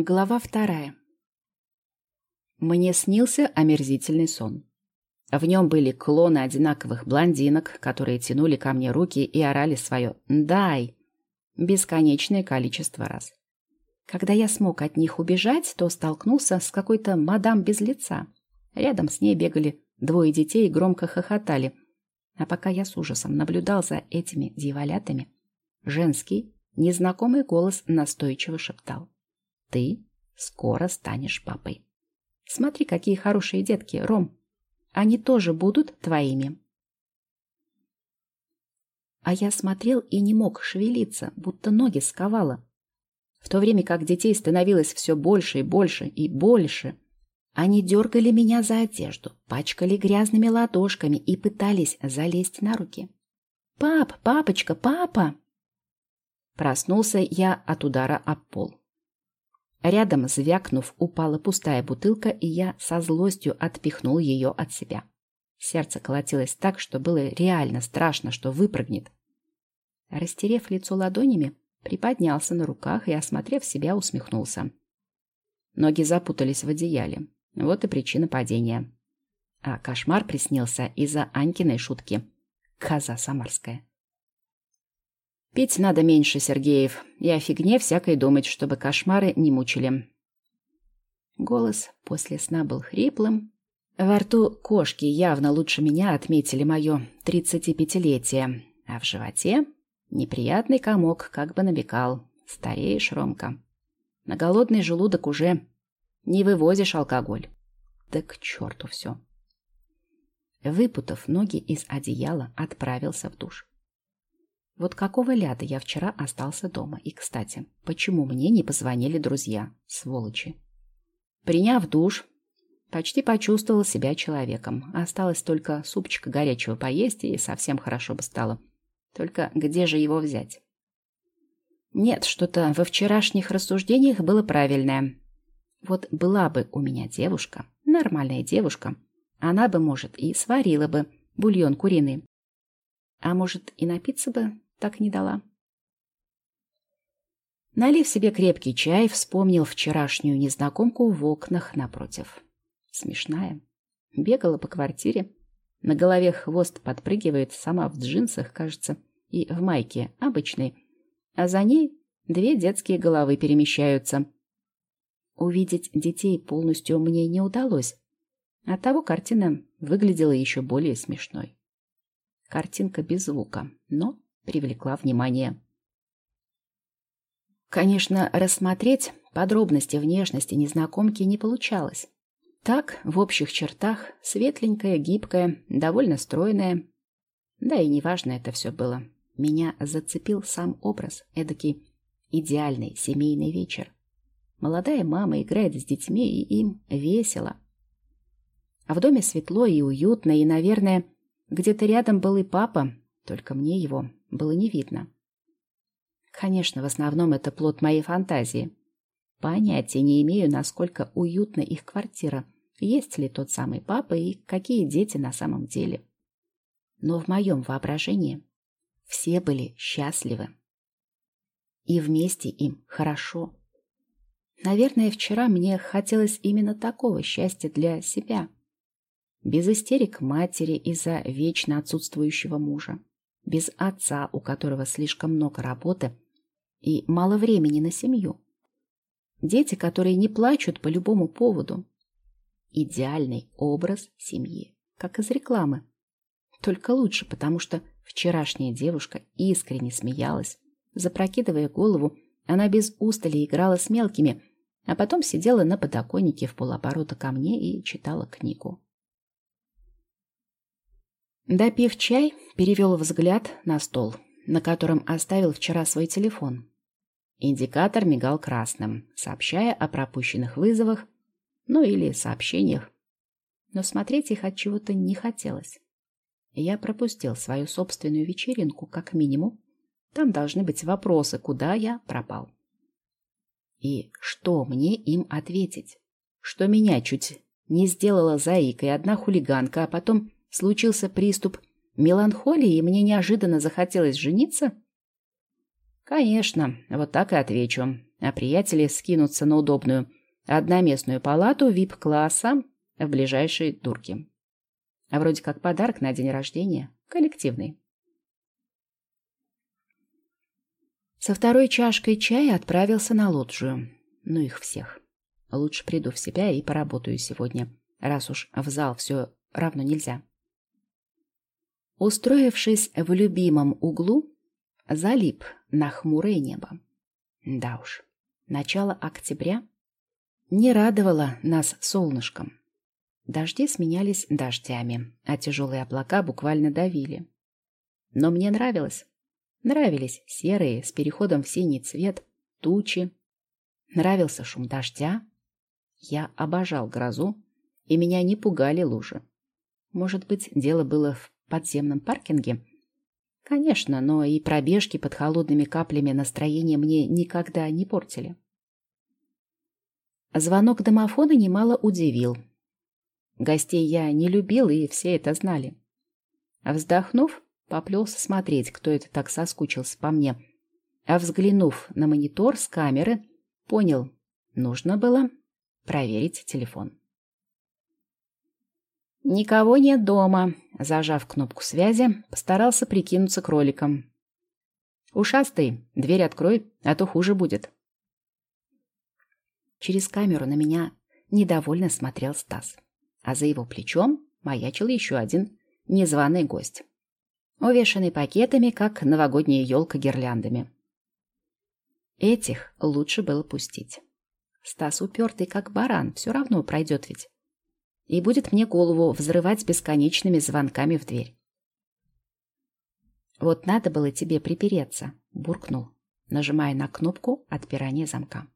Глава вторая. Мне снился омерзительный сон. В нем были клоны одинаковых блондинок, которые тянули ко мне руки и орали свое «дай» бесконечное количество раз. Когда я смог от них убежать, то столкнулся с какой-то мадам без лица. Рядом с ней бегали двое детей и громко хохотали. А пока я с ужасом наблюдал за этими дьяволятами, женский, незнакомый голос настойчиво шептал. Ты скоро станешь папой. Смотри, какие хорошие детки, Ром. Они тоже будут твоими. А я смотрел и не мог шевелиться, будто ноги сковало. В то время как детей становилось все больше и больше и больше, они дергали меня за одежду, пачкали грязными ладошками и пытались залезть на руки. «Пап, папочка, папа!» Проснулся я от удара об пол. Рядом, звякнув, упала пустая бутылка, и я со злостью отпихнул ее от себя. Сердце колотилось так, что было реально страшно, что выпрыгнет. Растерев лицо ладонями, приподнялся на руках и, осмотрев себя, усмехнулся. Ноги запутались в одеяле. Вот и причина падения. А кошмар приснился из-за Анькиной шутки. Коза самарская. Пить надо меньше, Сергеев, и о фигне всякой думать, чтобы кошмары не мучили. Голос после сна был хриплым. Во рту кошки явно лучше меня отметили мое тридцатипятилетие, а в животе неприятный комок как бы набекал. Стареешь, Ромка. На голодный желудок уже не вывозишь алкоголь. Да к черту все. Выпутав ноги из одеяла, отправился в душ. Вот какого ляда я вчера остался дома? И, кстати, почему мне не позвонили друзья? Сволочи. Приняв душ, почти почувствовал себя человеком. Осталось только супчика горячего поесть, и совсем хорошо бы стало. Только где же его взять? Нет, что-то во вчерашних рассуждениях было правильное. Вот была бы у меня девушка, нормальная девушка, она бы, может, и сварила бы бульон куриный. А может, и напиться бы так не дала. Налив себе крепкий чай, вспомнил вчерашнюю незнакомку в окнах напротив. Смешная. Бегала по квартире. На голове хвост подпрыгивает, сама в джинсах, кажется, и в майке обычной. А за ней две детские головы перемещаются. Увидеть детей полностью мне не удалось. Оттого картина выглядела еще более смешной. Картинка без звука, но привлекла внимание. Конечно, рассмотреть подробности внешности незнакомки не получалось. Так, в общих чертах, светленькая, гибкая, довольно стройная. Да и неважно это все было. Меня зацепил сам образ, эдакий идеальный семейный вечер. Молодая мама играет с детьми, и им весело. А в доме светло и уютно, и, наверное, где-то рядом был и папа, только мне его было не видно. Конечно, в основном это плод моей фантазии. Понятия не имею, насколько уютна их квартира, есть ли тот самый папа и какие дети на самом деле. Но в моем воображении все были счастливы. И вместе им хорошо. Наверное, вчера мне хотелось именно такого счастья для себя. Без истерик матери из-за вечно отсутствующего мужа без отца, у которого слишком много работы и мало времени на семью. Дети, которые не плачут по любому поводу. Идеальный образ семьи, как из рекламы. Только лучше, потому что вчерашняя девушка искренне смеялась. Запрокидывая голову, она без устали играла с мелкими, а потом сидела на подоконнике в полоборота ко мне и читала книгу. Допив чай, перевел взгляд на стол, на котором оставил вчера свой телефон. Индикатор мигал красным, сообщая о пропущенных вызовах, ну или сообщениях. Но смотреть их от чего-то не хотелось. Я пропустил свою собственную вечеринку, как минимум. Там должны быть вопросы, куда я пропал. И что мне им ответить? Что меня чуть не сделала заикой одна хулиганка, а потом случился приступ меланхолии, и мне неожиданно захотелось жениться? Конечно, вот так и отвечу. а приятели скинутся на удобную одноместную палату вип-класса в ближайшей дурке. А вроде как подарок на день рождения, коллективный. Со второй чашкой чая отправился на лоджию. Ну их всех. Лучше приду в себя и поработаю сегодня, раз уж в зал все равно нельзя. Устроившись в любимом углу, залип на хмурое небо. Да уж, начало октября не радовало нас солнышком. Дожди сменялись дождями, а тяжелые облака буквально давили. Но мне нравилось. Нравились серые, с переходом в синий цвет, тучи. Нравился шум дождя. Я обожал грозу, и меня не пугали лужи. Может быть, дело было в подземном паркинге? Конечно, но и пробежки под холодными каплями настроение мне никогда не портили. Звонок домофона немало удивил. Гостей я не любил, и все это знали. Вздохнув, поплелся смотреть, кто это так соскучился по мне. А взглянув на монитор с камеры, понял, нужно было проверить телефон. «Никого нет дома», — зажав кнопку связи, постарался прикинуться кроликом. «Ушастый, дверь открой, а то хуже будет». Через камеру на меня недовольно смотрел Стас, а за его плечом маячил еще один незваный гость, увешанный пакетами, как новогодняя елка гирляндами. Этих лучше было пустить. Стас упертый, как баран, все равно пройдет ведь и будет мне голову взрывать бесконечными звонками в дверь. «Вот надо было тебе припереться», — буркнул, нажимая на кнопку отпирания замка.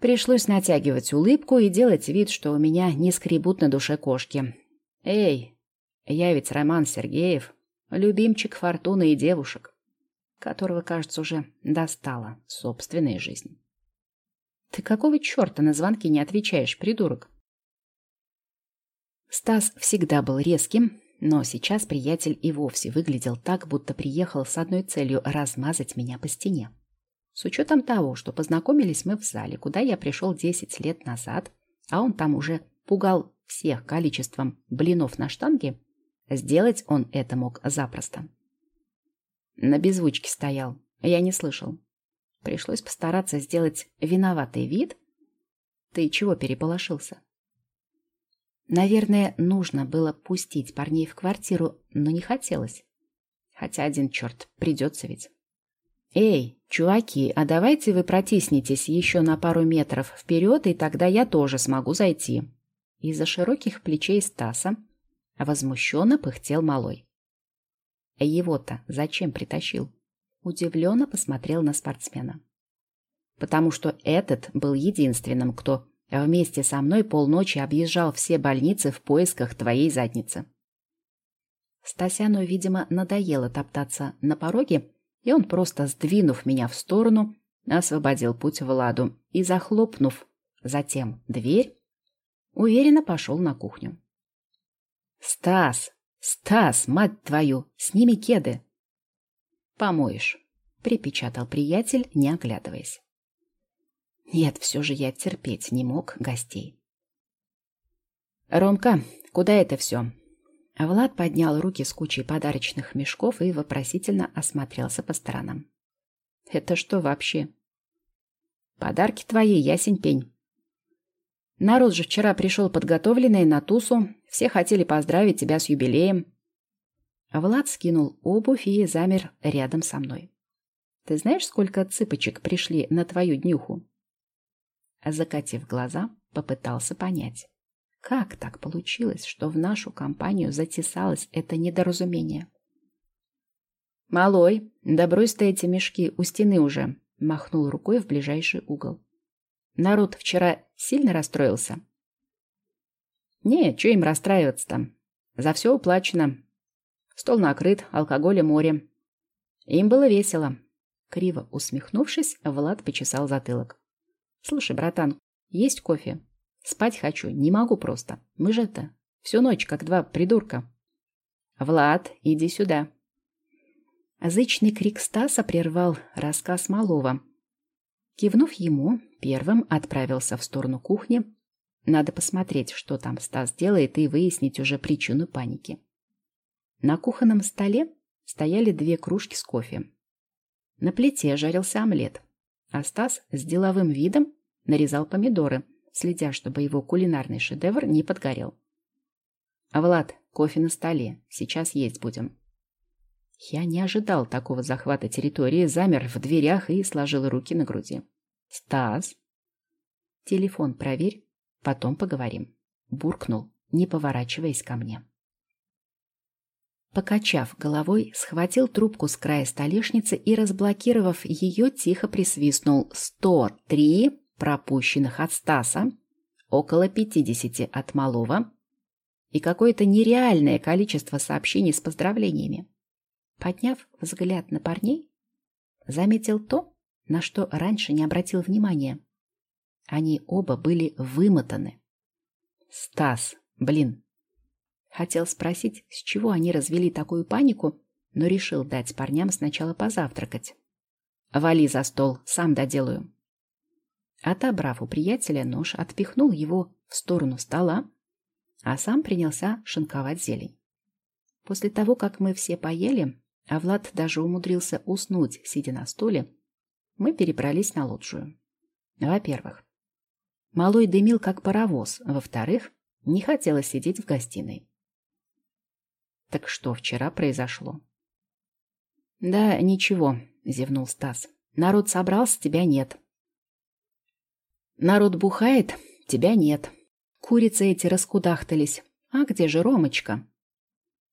Пришлось натягивать улыбку и делать вид, что у меня не скребут на душе кошки. «Эй, я ведь Роман Сергеев, любимчик фортуны и девушек, которого, кажется, уже достала собственная жизнь». «Ты какого черта на звонки не отвечаешь, придурок?» Стас всегда был резким, но сейчас приятель и вовсе выглядел так, будто приехал с одной целью размазать меня по стене. С учетом того, что познакомились мы в зале, куда я пришел 10 лет назад, а он там уже пугал всех количеством блинов на штанге, сделать он это мог запросто. На беззвучке стоял, я не слышал. Пришлось постараться сделать виноватый вид. Ты чего переполошился? Наверное, нужно было пустить парней в квартиру, но не хотелось. Хотя один черт, придется ведь. «Эй, чуваки, а давайте вы протиснетесь еще на пару метров вперед, и тогда я тоже смогу зайти». Из-за широких плечей Стаса возмущенно пыхтел малой. Его-то зачем притащил? Удивленно посмотрел на спортсмена. Потому что этот был единственным, кто вместе со мной полночи объезжал все больницы в поисках твоей задницы. Стасяну, видимо, надоело топтаться на пороге, и он, просто сдвинув меня в сторону, освободил путь Владу и, захлопнув затем дверь, уверенно пошел на кухню. «Стас! Стас, мать твою! Сними кеды!» «Помоешь», — припечатал приятель, не оглядываясь. Нет, все же я терпеть не мог гостей. «Ромка, куда это все?» Влад поднял руки с кучей подарочных мешков и вопросительно осмотрелся по сторонам. «Это что вообще?» «Подарки твои, ясень пень». Народ же вчера пришел подготовленный на тусу, все хотели поздравить тебя с юбилеем. Влад скинул обувь и замер рядом со мной. «Ты знаешь, сколько цыпочек пришли на твою днюху?» Закатив глаза, попытался понять, как так получилось, что в нашу компанию затесалось это недоразумение. «Малой, да брось эти мешки у стены уже!» — махнул рукой в ближайший угол. «Народ вчера сильно расстроился?» «Не, что им расстраиваться-то? За все уплачено. Стол накрыт, алкоголя море. Им было весело». Криво усмехнувшись, Влад почесал затылок. Слушай, братан, есть кофе? Спать хочу, не могу просто. Мы же это, всю ночь, как два придурка. Влад, иди сюда. Зычный крик Стаса прервал рассказ малого, Кивнув ему, первым отправился в сторону кухни. Надо посмотреть, что там Стас делает, и выяснить уже причину паники. На кухонном столе стояли две кружки с кофе. На плите жарился омлет, а Стас с деловым видом нарезал помидоры, следя, чтобы его кулинарный шедевр не подгорел. «А «Влад, кофе на столе. Сейчас есть будем». Я не ожидал такого захвата территории, замер в дверях и сложил руки на груди. «Стас?» «Телефон проверь, потом поговорим», — буркнул, не поворачиваясь ко мне. Покачав головой, схватил трубку с края столешницы и, разблокировав ее, тихо присвистнул. «Сто три пропущенных от Стаса, около пятидесяти от Малова и какое-то нереальное количество сообщений с поздравлениями. Подняв взгляд на парней, заметил то, на что раньше не обратил внимания. Они оба были вымотаны. «Стас, блин!» Хотел спросить, с чего они развели такую панику, но решил дать парням сначала позавтракать. «Вали за стол, сам доделаю». Отобрав у приятеля нож, отпихнул его в сторону стола, а сам принялся шинковать зелень. После того, как мы все поели, а Влад даже умудрился уснуть, сидя на стуле, мы перебрались на лоджию. Во-первых, малой дымил как паровоз, во-вторых, не хотелось сидеть в гостиной. Так что вчера произошло? Да, ничего, зевнул Стас. Народ собрался, тебя нет. Народ бухает, тебя нет. Курицы эти раскудахтались. А где же Ромочка?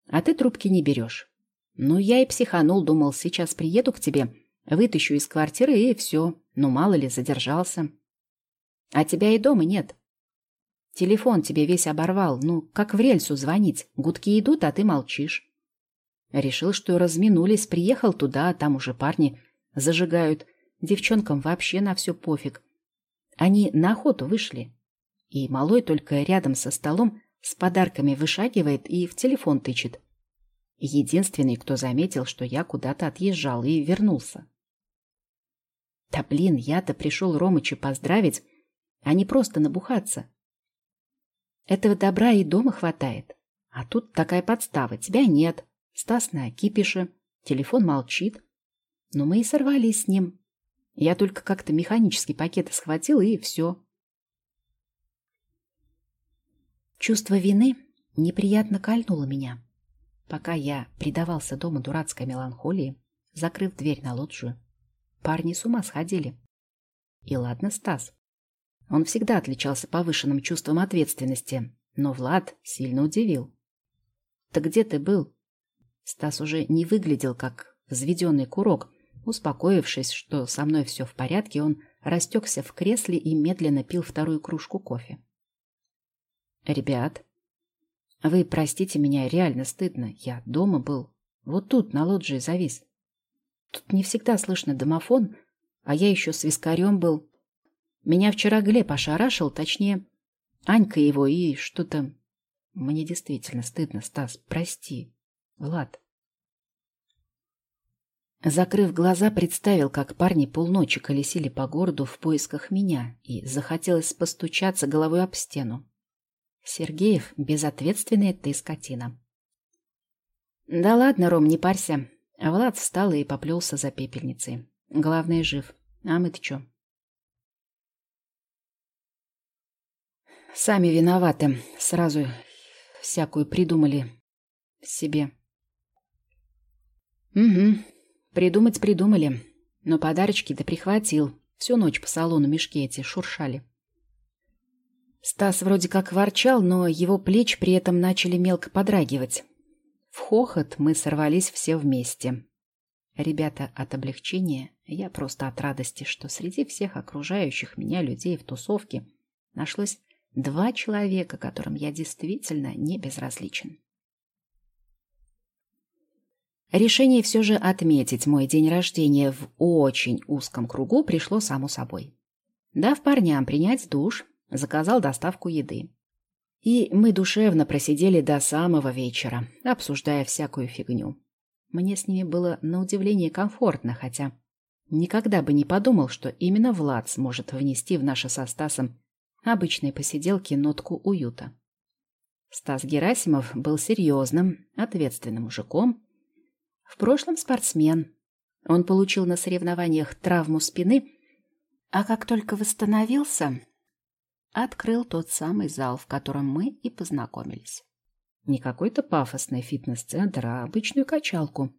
А ты трубки не берешь. Ну, я и психанул, думал, сейчас приеду к тебе, вытащу из квартиры и все. Ну, мало ли, задержался. А тебя и дома нет. Телефон тебе весь оборвал. Ну, как в рельсу звонить. Гудки идут, а ты молчишь. Решил, что разминулись, приехал туда, а там уже парни зажигают. Девчонкам вообще на все пофиг. Они на охоту вышли. И малой только рядом со столом с подарками вышагивает и в телефон тычет. Единственный, кто заметил, что я куда-то отъезжал и вернулся. Да блин, я-то пришел Ромыча поздравить, а не просто набухаться. Этого добра и дома хватает. А тут такая подстава. Тебя нет. Стас на кипише. Телефон молчит. Но мы и сорвались с ним. Я только как-то механический пакет схватил, и все. Чувство вины неприятно кольнуло меня. Пока я предавался дома дурацкой меланхолии, закрыв дверь на лоджию, парни с ума сходили. И ладно, Стас. Он всегда отличался повышенным чувством ответственности, но Влад сильно удивил. «Так где ты был?» Стас уже не выглядел как взведенный курок. Успокоившись, что со мной все в порядке, он растекся в кресле и медленно пил вторую кружку кофе. «Ребят, вы простите меня, реально стыдно. Я дома был. Вот тут, на лоджии, завис. Тут не всегда слышно домофон, а я еще с вискарем был. Меня вчера Глеб ошарашил, точнее, Анька его и что-то... Мне действительно стыдно, Стас, прости. Влад. Закрыв глаза, представил, как парни полночи колесили по городу в поисках меня, и захотелось постучаться головой об стену. Сергеев, безответственная ты скотина. Да ладно, Ром, не парься. Влад встал и поплелся за пепельницей. Главное, жив. А мы-то чё? Сами виноваты. Сразу всякую придумали себе. Угу. Придумать придумали. Но подарочки-то прихватил. Всю ночь по салону мешки эти шуршали. Стас вроде как ворчал, но его плечи при этом начали мелко подрагивать. В хохот мы сорвались все вместе. Ребята от облегчения, я просто от радости, что среди всех окружающих меня людей в тусовке нашлось Два человека, которым я действительно не безразличен. Решение все же отметить мой день рождения в очень узком кругу пришло само собой. Дав парням принять душ, заказал доставку еды. И мы душевно просидели до самого вечера, обсуждая всякую фигню. Мне с ними было на удивление комфортно, хотя Никогда бы не подумал, что именно Влад сможет внести в наши со Стасом обычные посиделки нотку уюта. Стас Герасимов был серьезным, ответственным мужиком. В прошлом спортсмен. Он получил на соревнованиях травму спины, а как только восстановился, открыл тот самый зал, в котором мы и познакомились. Не какой-то пафосный фитнес-центр, а обычную качалку,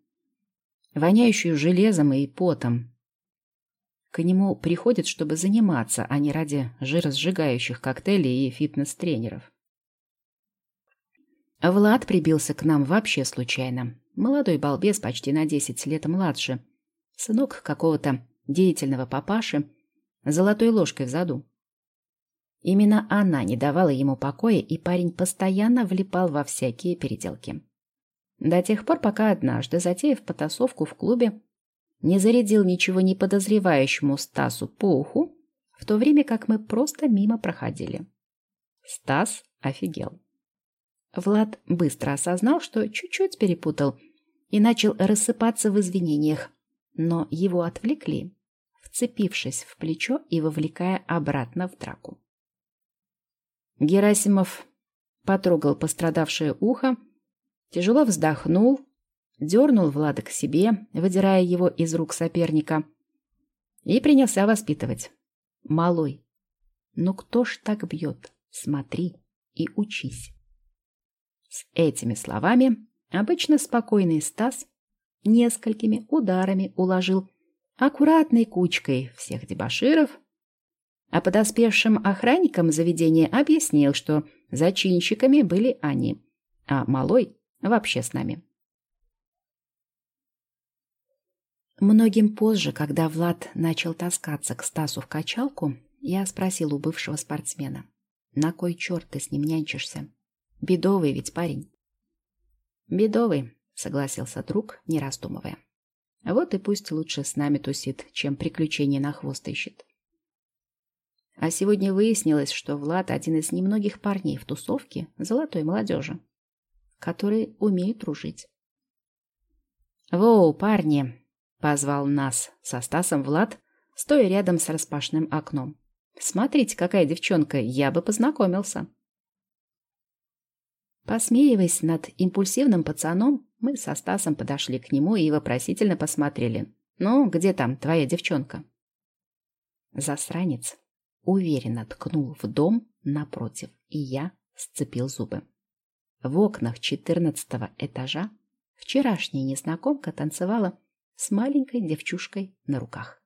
воняющую железом и потом. К нему приходят, чтобы заниматься, а не ради жиросжигающих коктейлей и фитнес-тренеров. Влад прибился к нам вообще случайно. Молодой балбес, почти на 10 лет младше. Сынок какого-то деятельного папаши, золотой ложкой в заду. Именно она не давала ему покоя, и парень постоянно влипал во всякие переделки. До тех пор, пока однажды, затеяв потасовку в клубе, не зарядил ничего не подозревающему Стасу по уху, в то время как мы просто мимо проходили. Стас офигел. Влад быстро осознал, что чуть-чуть перепутал и начал рассыпаться в извинениях, но его отвлекли, вцепившись в плечо и вовлекая обратно в драку. Герасимов потрогал пострадавшее ухо, тяжело вздохнул, дернул Влада к себе, выдирая его из рук соперника, и принялся воспитывать. «Малой, ну кто ж так бьет? Смотри и учись». С этими словами обычно спокойный Стас несколькими ударами уложил аккуратной кучкой всех дебоширов, а подоспевшим охранникам заведения объяснил, что зачинщиками были они, а малой вообще с нами. Многим позже, когда Влад начал таскаться к Стасу в качалку, я спросил у бывшего спортсмена, на кой черт ты с ним нянчишься? Бедовый ведь парень. Бедовый, согласился друг, не раздумывая. Вот и пусть лучше с нами тусит, чем приключения на хвост ищет. А сегодня выяснилось, что Влад один из немногих парней в тусовке золотой молодежи, которые умеют дружить. «Воу, парни!» — позвал нас со Стасом Влад, стоя рядом с распашным окном. «Смотрите, какая девчонка, я бы познакомился!» Посмеиваясь над импульсивным пацаном, мы со Стасом подошли к нему и вопросительно посмотрели. «Ну, где там твоя девчонка?» Засранец уверенно ткнул в дом напротив, и я сцепил зубы. В окнах четырнадцатого этажа вчерашняя незнакомка танцевала с маленькой девчушкой на руках.